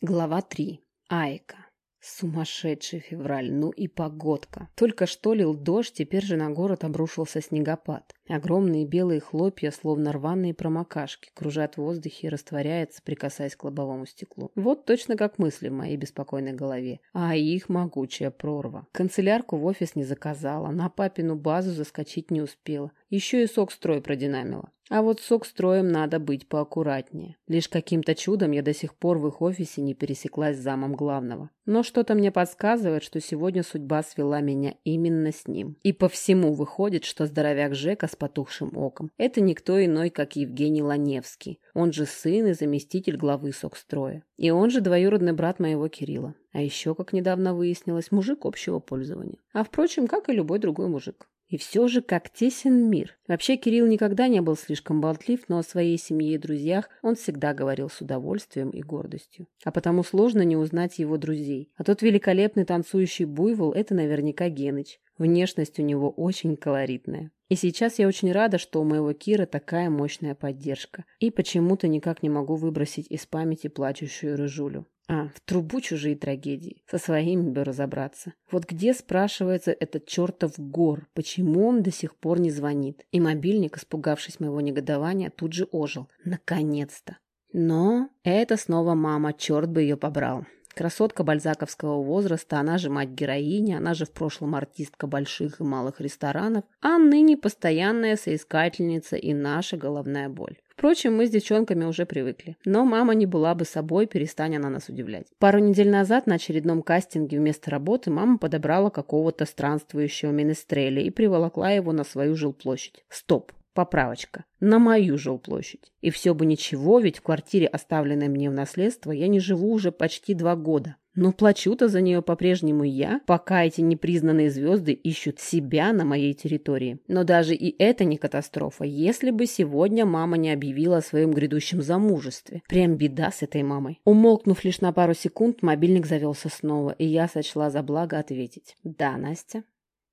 Глава 3. Айка. Сумасшедший февраль, ну и погодка. Только что лил дождь, теперь же на город обрушился снегопад. Огромные белые хлопья, словно рваные промокашки, кружат в воздухе и растворяются, прикасаясь к лобовому стеклу. Вот точно как мысли в моей беспокойной голове. А их могучая прорва. Канцелярку в офис не заказала, на папину базу заскочить не успела. Еще и сок строй продинамила. А вот сок строем надо быть поаккуратнее. Лишь каким-то чудом я до сих пор в их офисе не пересеклась с замом главного. Но что-то мне подсказывает, что сегодня судьба свела меня именно с ним. И по всему выходит, что здоровяк Жека с потухшим оком – это никто иной, как Евгений Ланевский. Он же сын и заместитель главы сокстроя. И он же двоюродный брат моего Кирилла. А еще, как недавно выяснилось, мужик общего пользования. А впрочем, как и любой другой мужик. И все же как тесен мир. Вообще Кирилл никогда не был слишком болтлив, но о своей семье и друзьях он всегда говорил с удовольствием и гордостью. А потому сложно не узнать его друзей. А тот великолепный танцующий буйвол – это наверняка Геныч. Внешность у него очень колоритная. И сейчас я очень рада, что у моего Кира такая мощная поддержка. И почему-то никак не могу выбросить из памяти плачущую рыжулю. А, в трубу чужие трагедии. Со своими бы разобраться. Вот где, спрашивается, этот чертов гор? Почему он до сих пор не звонит? И мобильник, испугавшись моего негодования, тут же ожил. Наконец-то. Но это снова мама, черт бы ее побрал. Красотка бальзаковского возраста, она же мать героини, она же в прошлом артистка больших и малых ресторанов, а ныне постоянная соискательница и наша головная боль. Впрочем, мы с девчонками уже привыкли. Но мама не была бы собой, перестань она нас удивлять. Пару недель назад на очередном кастинге вместо работы мама подобрала какого-то странствующего менестреля и приволокла его на свою жилплощадь. Стоп. Поправочка. На мою жилплощадь. И все бы ничего, ведь в квартире, оставленной мне в наследство, я не живу уже почти два года. Но плачу-то за нее по-прежнему я, пока эти непризнанные звезды ищут себя на моей территории. Но даже и это не катастрофа, если бы сегодня мама не объявила о своем грядущем замужестве. Прям беда с этой мамой. Умолкнув лишь на пару секунд, мобильник завелся снова, и я сочла за благо ответить. «Да, Настя».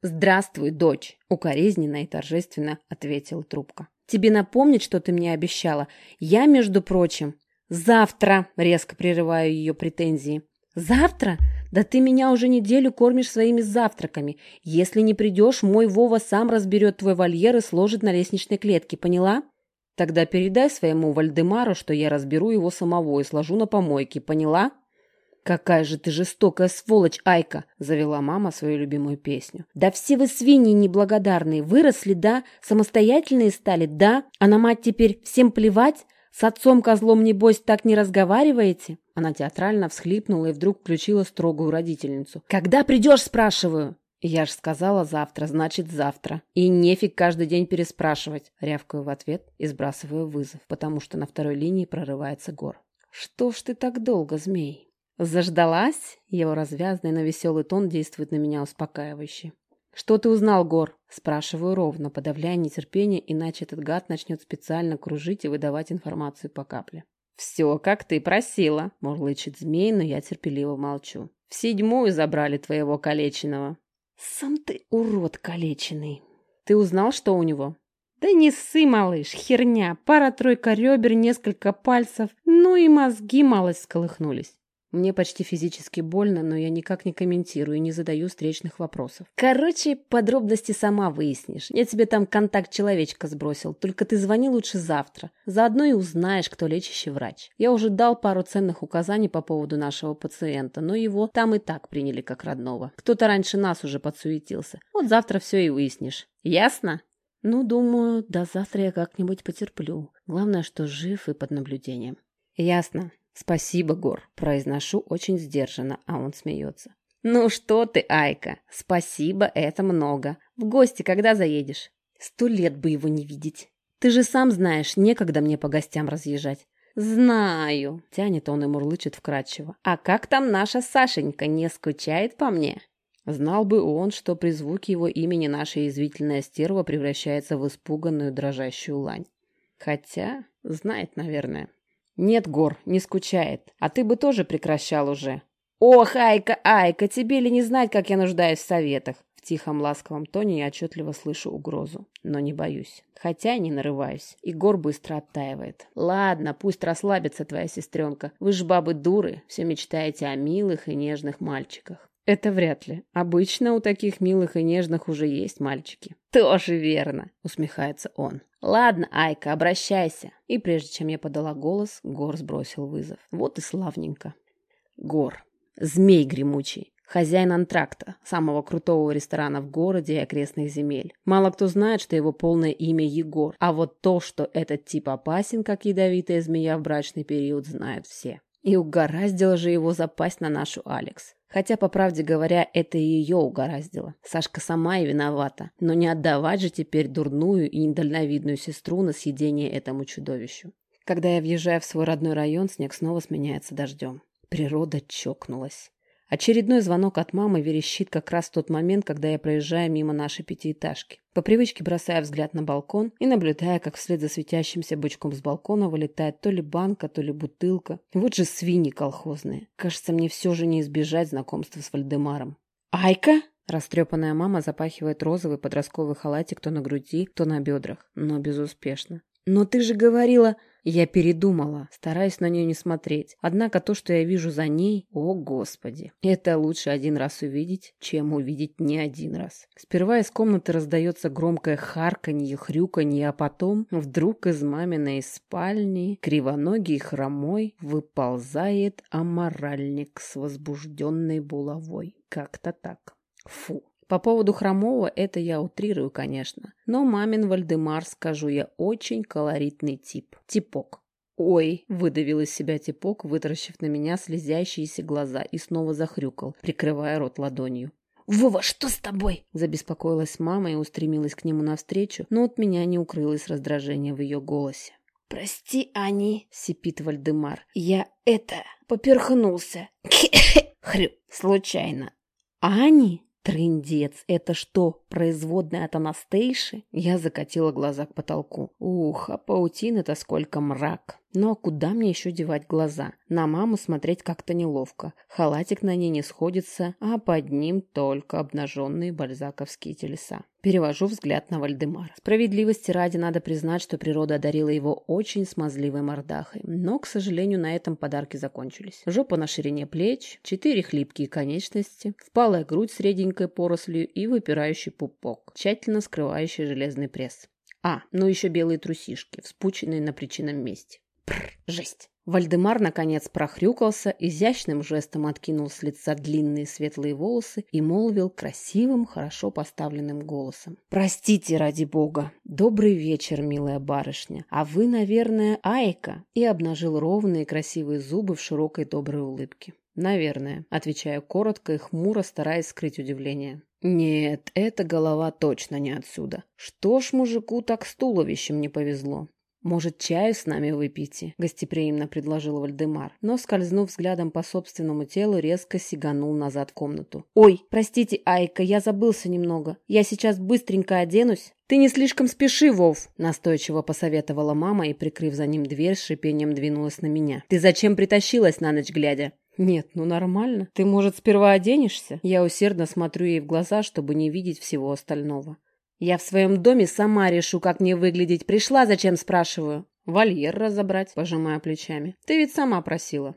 «Здравствуй, дочь!» — укоризненно и торжественно ответила трубка. «Тебе напомнить, что ты мне обещала? Я, между прочим...» «Завтра!» — резко прерываю ее претензии. «Завтра? Да ты меня уже неделю кормишь своими завтраками. Если не придешь, мой Вова сам разберет твой вольер и сложит на лестничной клетке, поняла?» «Тогда передай своему Вальдемару, что я разберу его самого и сложу на помойке, поняла?» «Какая же ты жестокая сволочь, Айка!» — завела мама свою любимую песню. «Да все вы свиньи неблагодарные, выросли, да? Самостоятельные стали, да? А на мать теперь всем плевать? С отцом-козлом, небось, так не разговариваете?» Она театрально всхлипнула и вдруг включила строгую родительницу. «Когда придешь?» – спрашиваю. «Я ж сказала завтра, значит завтра. И нефиг каждый день переспрашивать», – рявкаю в ответ и сбрасываю вызов, потому что на второй линии прорывается гор. «Что ж ты так долго, змей?» «Заждалась?» Его развязный, но веселый тон действует на меня успокаивающе. «Что ты узнал, Гор?» Спрашиваю ровно, подавляя нетерпение, иначе этот гад начнет специально кружить и выдавать информацию по капле. «Все, как ты просила», — мурлычет змей, но я терпеливо молчу. «В седьмую забрали твоего калеченного». «Сам ты урод калеченный». «Ты узнал, что у него?» «Да не ссы, малыш, херня. Пара-тройка ребер, несколько пальцев. Ну и мозги малость сколыхнулись». Мне почти физически больно, но я никак не комментирую и не задаю встречных вопросов. Короче, подробности сама выяснишь. Я тебе там контакт человечка сбросил, только ты звони лучше завтра. Заодно и узнаешь, кто лечащий врач. Я уже дал пару ценных указаний по поводу нашего пациента, но его там и так приняли как родного. Кто-то раньше нас уже подсуетился. Вот завтра все и выяснишь. Ясно? Ну, думаю, до завтра я как-нибудь потерплю. Главное, что жив и под наблюдением. Ясно. «Спасибо, Гор», – произношу очень сдержанно, а он смеется. «Ну что ты, Айка, спасибо, это много. В гости когда заедешь?» «Сто лет бы его не видеть. Ты же сам знаешь, некогда мне по гостям разъезжать». «Знаю», — тянет он и мурлычет вкрадчиво. «А как там наша Сашенька, не скучает по мне?» Знал бы он, что при звуке его имени наша язвительная стерва превращается в испуганную дрожащую лань. Хотя, знает, наверное. «Нет, Гор, не скучает. А ты бы тоже прекращал уже». «Ох, Айка, Айка, тебе ли не знать, как я нуждаюсь в советах? В тихом ласковом тоне я отчетливо слышу угрозу, но не боюсь. Хотя не нарываюсь. Егор быстро оттаивает. Ладно, пусть расслабится твоя сестренка. Вы ж бабы дуры, все мечтаете о милых и нежных мальчиках. Это вряд ли. Обычно у таких милых и нежных уже есть мальчики. Тоже верно, усмехается он. Ладно, Айка, обращайся. И прежде чем я подала голос, Гор сбросил вызов. Вот и славненько. Гор. Змей гремучий. Хозяин антракта, самого крутого ресторана в городе и окрестных земель. Мало кто знает, что его полное имя Егор, а вот то, что этот тип опасен, как ядовитая змея в брачный период, знают все. И угораздило же его запасть на нашу Алекс. Хотя, по правде говоря, это ее угораздило. Сашка сама и виновата. Но не отдавать же теперь дурную и недальновидную сестру на съедение этому чудовищу. Когда я въезжаю в свой родной район, снег снова сменяется дождем. Природа чокнулась. Очередной звонок от мамы верещит как раз в тот момент, когда я проезжаю мимо нашей пятиэтажки. По привычке бросаю взгляд на балкон и наблюдая, как вслед за светящимся бычком с балкона вылетает то ли банка, то ли бутылка. Вот же свиньи колхозные. Кажется, мне все же не избежать знакомства с Вальдемаром. «Айка?» Растрепанная мама запахивает розовый подростковый халатик то на груди, то на бедрах, но безуспешно. «Но ты же говорила...» Я передумала, стараясь на нее не смотреть. Однако то, что я вижу за ней, о господи, это лучше один раз увидеть, чем увидеть не один раз. Сперва из комнаты раздается громкое харканье, хрюканье, а потом вдруг из маминой спальни, кривоногий хромой, выползает аморальник с возбужденной булавой. Как-то так. Фу. По поводу хромого это я утрирую, конечно. Но мамин Вальдемар, скажу я, очень колоритный тип. Типок. «Ой!» – выдавил из себя типок, вытаращив на меня слезящиеся глаза и снова захрюкал, прикрывая рот ладонью. «Вова, что с тобой?» – забеспокоилась мама и устремилась к нему навстречу, но от меня не укрылось раздражение в ее голосе. «Прости, Ани!» – сипит Вальдемар. «Я это... поперхнулся!» «Хрю! Случайно!» «Ани?» Трындец, это что, производная от Анастейши? Я закатила глаза к потолку. Ух, а паутины-то сколько мрак. Ну а куда мне еще девать глаза? На маму смотреть как-то неловко. Халатик на ней не сходится, а под ним только обнаженные бальзаковские телеса. Перевожу взгляд на Вальдемара. Справедливости ради надо признать, что природа одарила его очень смазливой мордахой. Но, к сожалению, на этом подарки закончились. Жопа на ширине плеч, четыре хлипкие конечности, впалая грудь с реденькой порослью и выпирающий пупок, тщательно скрывающий железный пресс. А, ну еще белые трусишки, вспученные на причинном месте. Прр, жесть. Вальдемар, наконец, прохрюкался, изящным жестом откинул с лица длинные светлые волосы и молвил красивым, хорошо поставленным голосом. «Простите, ради бога! Добрый вечер, милая барышня! А вы, наверное, Айка?» И обнажил ровные красивые зубы в широкой доброй улыбке. «Наверное», — отвечаю коротко и хмуро, стараясь скрыть удивление. «Нет, эта голова точно не отсюда. Что ж мужику так с туловищем не повезло? «Может, чаю с нами выпейте?» – гостеприимно предложил Вальдемар, но, скользнув взглядом по собственному телу, резко сиганул назад в комнату. «Ой, простите, Айка, я забылся немного. Я сейчас быстренько оденусь». «Ты не слишком спеши, Вов!» – настойчиво посоветовала мама и, прикрыв за ним дверь, шипением двинулась на меня. «Ты зачем притащилась на ночь глядя?» «Нет, ну нормально. Ты, может, сперва оденешься?» Я усердно смотрю ей в глаза, чтобы не видеть всего остального. Я в своем доме сама решу, как мне выглядеть. Пришла, зачем спрашиваю? Вольер разобрать, пожимая плечами. Ты ведь сама просила.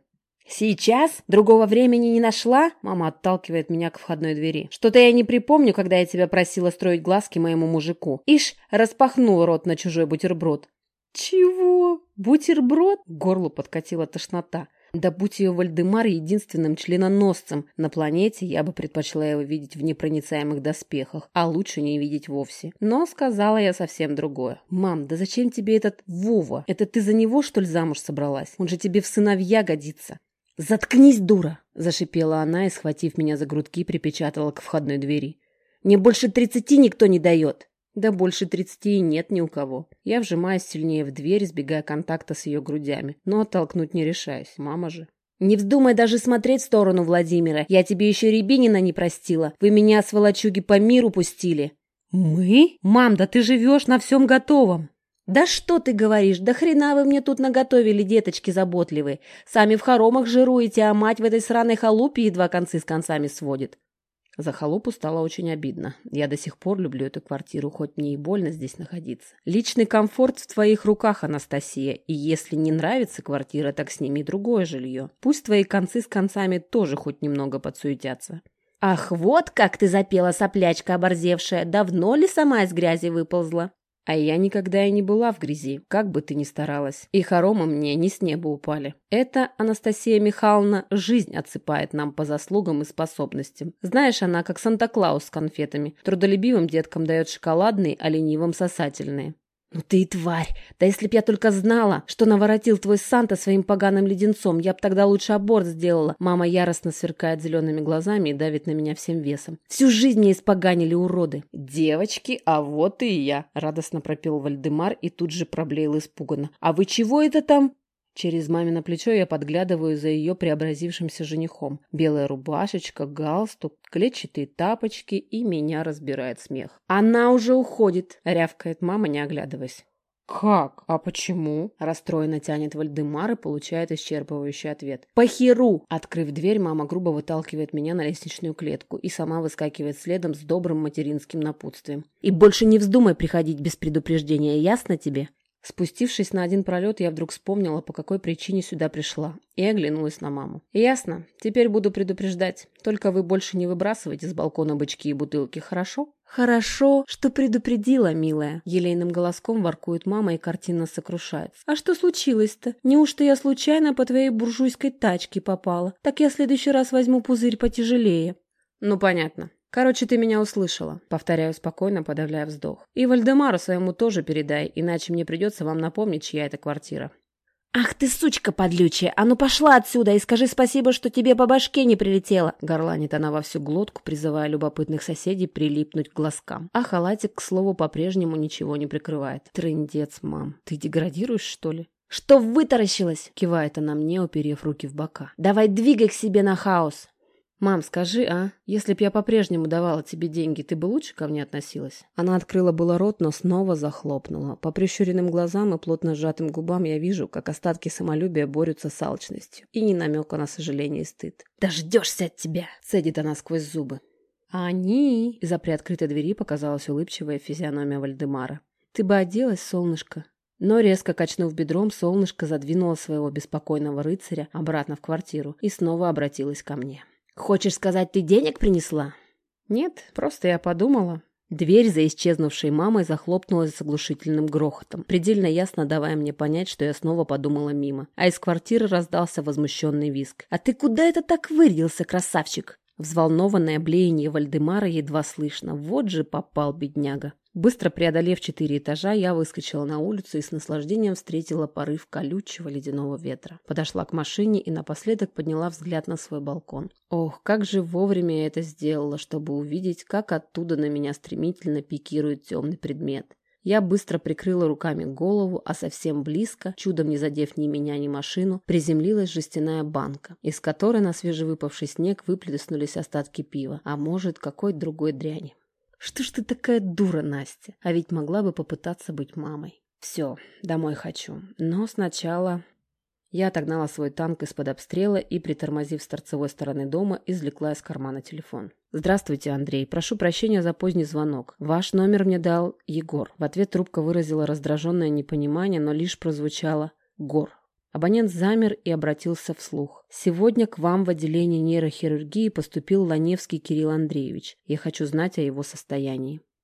«Сейчас? Другого времени не нашла?» Мама отталкивает меня к входной двери. «Что-то я не припомню, когда я тебя просила строить глазки моему мужику. Ишь, распахнул рот на чужой бутерброд». «Чего? Бутерброд?» Горлу подкатила тошнота. Да будь ее Вальдемар единственным членоносцем на планете, я бы предпочла его видеть в непроницаемых доспехах, а лучше не видеть вовсе. Но сказала я совсем другое. «Мам, да зачем тебе этот Вова? Это ты за него, что ли, замуж собралась? Он же тебе в сыновья годится». «Заткнись, дура!» – зашипела она и, схватив меня за грудки, припечатала к входной двери. «Мне больше тридцати никто не дает!» Да больше тридцати и нет ни у кого. Я вжимаюсь сильнее в дверь, избегая контакта с ее грудями, но оттолкнуть не решаюсь. Мама же. «Не вздумай даже смотреть в сторону Владимира. Я тебе еще Рябинина не простила. Вы меня, сволочуги, по миру пустили». «Мы? Мам, да ты живешь на всем готовом». «Да что ты говоришь? Да хрена вы мне тут наготовили, деточки заботливые. Сами в хоромах жируете, а мать в этой сраной халупе едва концы с концами сводит». За халупу стало очень обидно. Я до сих пор люблю эту квартиру, хоть мне и больно здесь находиться. Личный комфорт в твоих руках, Анастасия, и если не нравится квартира, так сними другое жилье. Пусть твои концы с концами тоже хоть немного подсуетятся. «Ах, вот как ты запела, соплячка оборзевшая! Давно ли сама из грязи выползла?» А я никогда и не была в грязи, как бы ты ни старалась. И хоромы мне не с неба упали. Это, Анастасия Михайловна, жизнь отсыпает нам по заслугам и способностям. Знаешь, она как Санта-Клаус с конфетами. Трудолюбивым деткам дает шоколадные, а ленивым сосательные. «Ну ты и тварь! Да если б я только знала, что наворотил твой Санта своим поганым леденцом, я б тогда лучше аборт сделала!» Мама яростно сверкает зелеными глазами и давит на меня всем весом. «Всю жизнь мне испоганили уроды!» «Девочки, а вот и я!» — радостно пропел Вальдемар и тут же проблеял испуганно. «А вы чего это там?» Через мамино плечо я подглядываю за ее преобразившимся женихом. Белая рубашечка, галстук, клетчатые тапочки, и меня разбирает смех. «Она уже уходит!» — рявкает мама, не оглядываясь. «Как? А почему?» – расстроенно тянет Вальдемар и получает исчерпывающий ответ. «По херу!» Открыв дверь, мама грубо выталкивает меня на лестничную клетку и сама выскакивает следом с добрым материнским напутствием. «И больше не вздумай приходить без предупреждения, ясно тебе?» Спустившись на один пролет, я вдруг вспомнила, по какой причине сюда пришла, и оглянулась на маму. «Ясно. Теперь буду предупреждать. Только вы больше не выбрасывайте с балкона бычки и бутылки, хорошо?» «Хорошо, что предупредила, милая», — елейным голоском воркует мама и картинно сокрушается. «А что случилось-то? Неужто я случайно по твоей буржуйской тачке попала? Так я в следующий раз возьму пузырь потяжелее». «Ну, понятно. «Короче, ты меня услышала», — повторяю спокойно, подавляя вздох. «И Вальдемару своему тоже передай, иначе мне придется вам напомнить, чья это квартира». «Ах ты, сучка подлючая! А ну пошла отсюда и скажи спасибо, что тебе по башке не прилетело!» Горланит она во всю глотку, призывая любопытных соседей прилипнуть к глазкам. А халатик, к слову, по-прежнему ничего не прикрывает. Трындец, мам. Ты деградируешь, что ли? «Что вытаращилась?» — кивает она мне, уперев руки в бока. «Давай двигай к себе на хаос!» «Мам, скажи, а? Если б я по-прежнему давала тебе деньги, ты бы лучше ко мне относилась?» Она открыла было рот, но снова захлопнула. По прищуренным глазам и плотно сжатым губам я вижу, как остатки самолюбия борются с алчностью. И не намека на сожаление и стыд. «Дождешься от тебя!» — цедит она сквозь зубы. А они... Из-за приоткрытой двери показалась улыбчивая физиономия Вальдемара. «Ты бы оделась, солнышко?» Но резко качнув бедром, солнышко задвинуло своего беспокойного рыцаря обратно в квартиру и снова обратилась ко мне. «Хочешь сказать, ты денег принесла?» «Нет, просто я подумала». Дверь за исчезнувшей мамой захлопнулась с оглушительным грохотом, предельно ясно давая мне понять, что я снова подумала мимо. А из квартиры раздался возмущенный визг. «А ты куда это так вырядился, красавчик?» Взволнованное блеяние Вальдемара едва слышно. Вот же попал бедняга. Быстро преодолев четыре этажа, я выскочила на улицу и с наслаждением встретила порыв колючего ледяного ветра. Подошла к машине и напоследок подняла взгляд на свой балкон. Ох, как же вовремя я это сделала, чтобы увидеть, как оттуда на меня стремительно пикирует темный предмет. Я быстро прикрыла руками голову, а совсем близко, чудом не задев ни меня, ни машину, приземлилась жестяная банка, из которой на свежевыпавший снег выплеснулись остатки пива, а может, какой-то другой дряни. Что ж ты такая дура, Настя? А ведь могла бы попытаться быть мамой. Все, домой хочу. Но сначала... Я отогнала свой танк из-под обстрела и, притормозив с торцевой стороны дома, извлекла из кармана телефон. «Здравствуйте, Андрей. Прошу прощения за поздний звонок. Ваш номер мне дал Егор». В ответ трубка выразила раздраженное непонимание, но лишь прозвучало «Гор». Абонент замер и обратился вслух. «Сегодня к вам в отделение нейрохирургии поступил Ланевский Кирилл Андреевич. Я хочу знать о его состоянии».